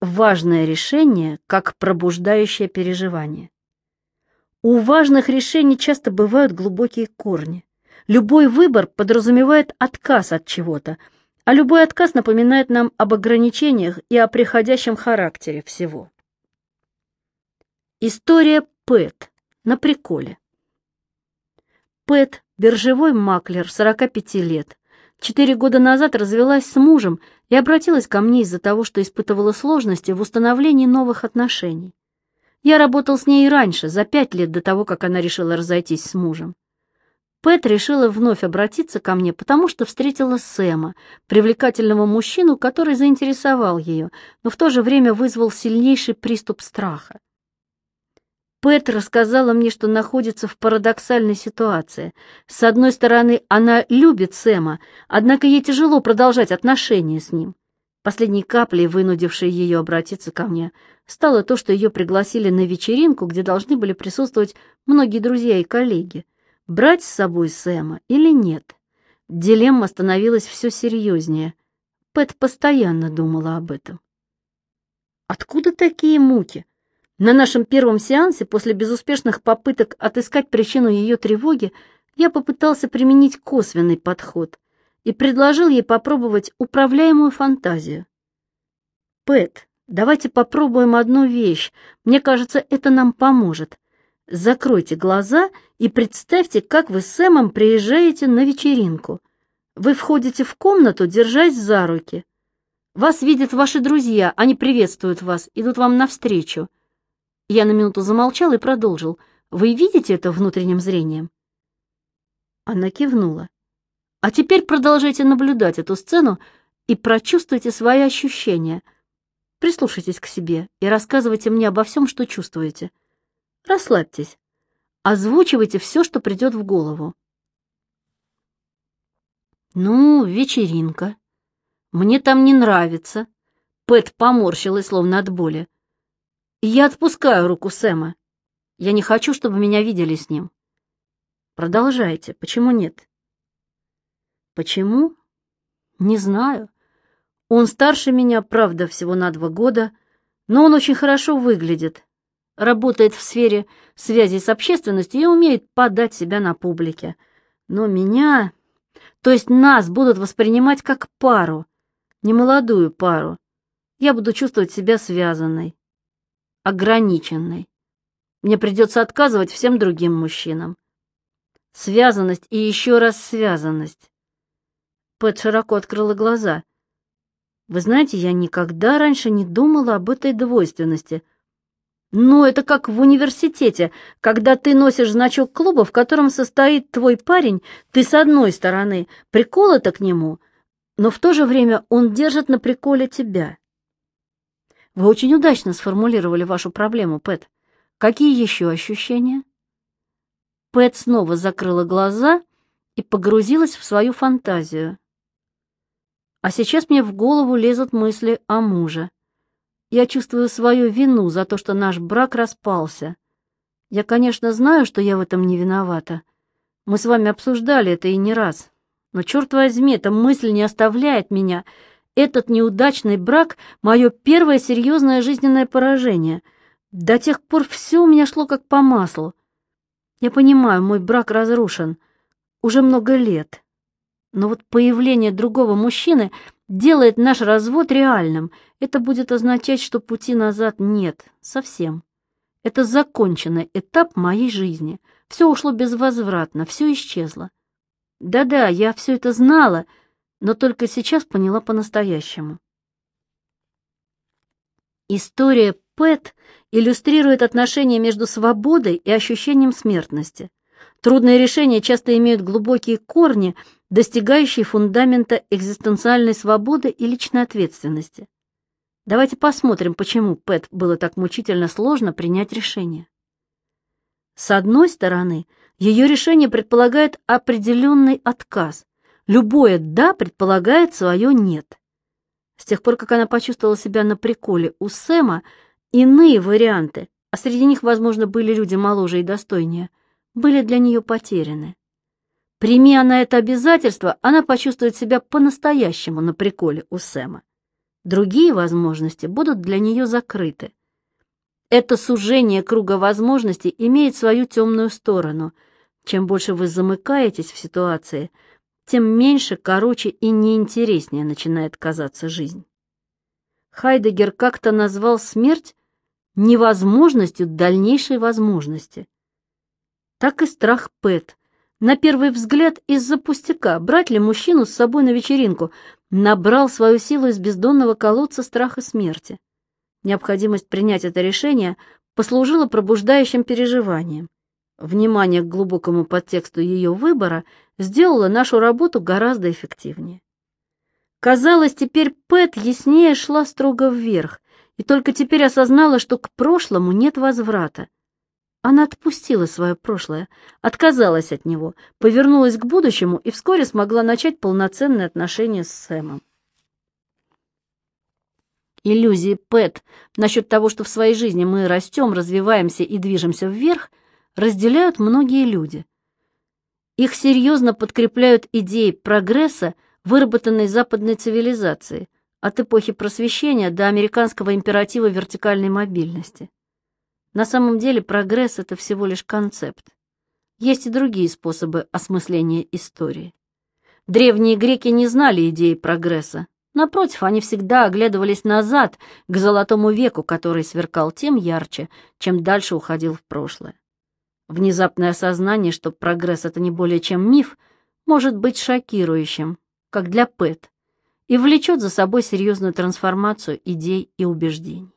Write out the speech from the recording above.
Важное решение как пробуждающее переживание. У важных решений часто бывают глубокие корни. Любой выбор подразумевает отказ от чего-то, а любой отказ напоминает нам об ограничениях и о приходящем характере всего. История Пэт на приколе. Пэт, биржевой маклер, 45 лет, четыре года назад развелась с мужем и обратилась ко мне из-за того, что испытывала сложности в установлении новых отношений. Я работал с ней раньше, за пять лет до того, как она решила разойтись с мужем. Пэт решила вновь обратиться ко мне, потому что встретила Сэма, привлекательного мужчину, который заинтересовал ее, но в то же время вызвал сильнейший приступ страха. Пэт рассказала мне, что находится в парадоксальной ситуации. С одной стороны, она любит Сэма, однако ей тяжело продолжать отношения с ним. Последней каплей, вынудившей ее обратиться ко мне, стало то, что ее пригласили на вечеринку, где должны были присутствовать многие друзья и коллеги. Брать с собой Сэма или нет? Дилемма становилась все серьезнее. Пэт постоянно думала об этом. Откуда такие муки? На нашем первом сеансе, после безуспешных попыток отыскать причину ее тревоги, я попытался применить косвенный подход и предложил ей попробовать управляемую фантазию. «Пэт, давайте попробуем одну вещь. Мне кажется, это нам поможет. Закройте глаза и представьте, как вы с Сэмом приезжаете на вечеринку. Вы входите в комнату, держась за руки. Вас видят ваши друзья, они приветствуют вас, идут вам навстречу. Я на минуту замолчал и продолжил. «Вы видите это внутренним зрением?» Она кивнула. «А теперь продолжайте наблюдать эту сцену и прочувствуйте свои ощущения. Прислушайтесь к себе и рассказывайте мне обо всем, что чувствуете. Расслабьтесь. Озвучивайте все, что придет в голову. «Ну, вечеринка. Мне там не нравится». Пэт поморщилась, словно от боли. Я отпускаю руку Сэма. Я не хочу, чтобы меня видели с ним. Продолжайте. Почему нет? Почему? Не знаю. Он старше меня, правда, всего на два года, но он очень хорошо выглядит, работает в сфере связи с общественностью и умеет подать себя на публике. Но меня, то есть нас, будут воспринимать как пару, не молодую пару. Я буду чувствовать себя связанной ограниченной. Мне придется отказывать всем другим мужчинам. Связанность и еще раз связанность. Пэт широко открыла глаза. Вы знаете, я никогда раньше не думала об этой двойственности. Но это как в университете, когда ты носишь значок клуба, в котором состоит твой парень, ты с одной стороны приколота к нему, но в то же время он держит на приколе тебя. Вы очень удачно сформулировали вашу проблему, Пэт. Какие еще ощущения? Пэт снова закрыла глаза и погрузилась в свою фантазию. А сейчас мне в голову лезут мысли о муже. Я чувствую свою вину за то, что наш брак распался. Я, конечно, знаю, что я в этом не виновата. Мы с вами обсуждали это и не раз. Но, черт возьми, эта мысль не оставляет меня, этот неудачный брак — мое первое серьезное жизненное поражение. До тех пор все у меня шло как по маслу. Я понимаю, мой брак разрушен. Уже много лет. Но вот появление другого мужчины делает наш развод реальным. Это будет означать, что пути назад нет. Совсем. Это законченный этап моей жизни. Все ушло безвозвратно, все исчезло. Да-да, я все это знала, — но только сейчас поняла по-настоящему. История Пэт иллюстрирует отношения между свободой и ощущением смертности. Трудные решения часто имеют глубокие корни, достигающие фундамента экзистенциальной свободы и личной ответственности. Давайте посмотрим, почему Пэт было так мучительно сложно принять решение. С одной стороны, ее решение предполагает определенный отказ, Любое «да» предполагает свое «нет». С тех пор, как она почувствовала себя на приколе у Сэма, иные варианты, а среди них, возможно, были люди моложе и достойнее, были для нее потеряны. Прими она это обязательство, она почувствует себя по-настоящему на приколе у Сэма. другие возможности будут для нее закрыты. Это сужение круга возможностей имеет свою темную сторону. Чем больше вы замыкаетесь в ситуации, тем меньше, короче и неинтереснее начинает казаться жизнь. Хайдегер как-то назвал смерть невозможностью дальнейшей возможности. Так и страх Пэт. На первый взгляд из-за пустяка, брать ли мужчину с собой на вечеринку, набрал свою силу из бездонного колодца страха смерти. Необходимость принять это решение послужила пробуждающим переживанием. Внимание к глубокому подтексту ее выбора сделало нашу работу гораздо эффективнее. Казалось, теперь Пэт яснее шла строго вверх, и только теперь осознала, что к прошлому нет возврата. Она отпустила свое прошлое, отказалась от него, повернулась к будущему и вскоре смогла начать полноценные отношения с Сэмом. Иллюзии Пэт насчет того, что в своей жизни мы растем, развиваемся и движемся вверх, разделяют многие люди. Их серьезно подкрепляют идеи прогресса, выработанной западной цивилизацией, от эпохи просвещения до американского императива вертикальной мобильности. На самом деле прогресс — это всего лишь концепт. Есть и другие способы осмысления истории. Древние греки не знали идеи прогресса, Напротив, они всегда оглядывались назад, к золотому веку, который сверкал тем ярче, чем дальше уходил в прошлое. Внезапное осознание, что прогресс — это не более чем миф, может быть шокирующим, как для Пэт, и влечет за собой серьезную трансформацию идей и убеждений.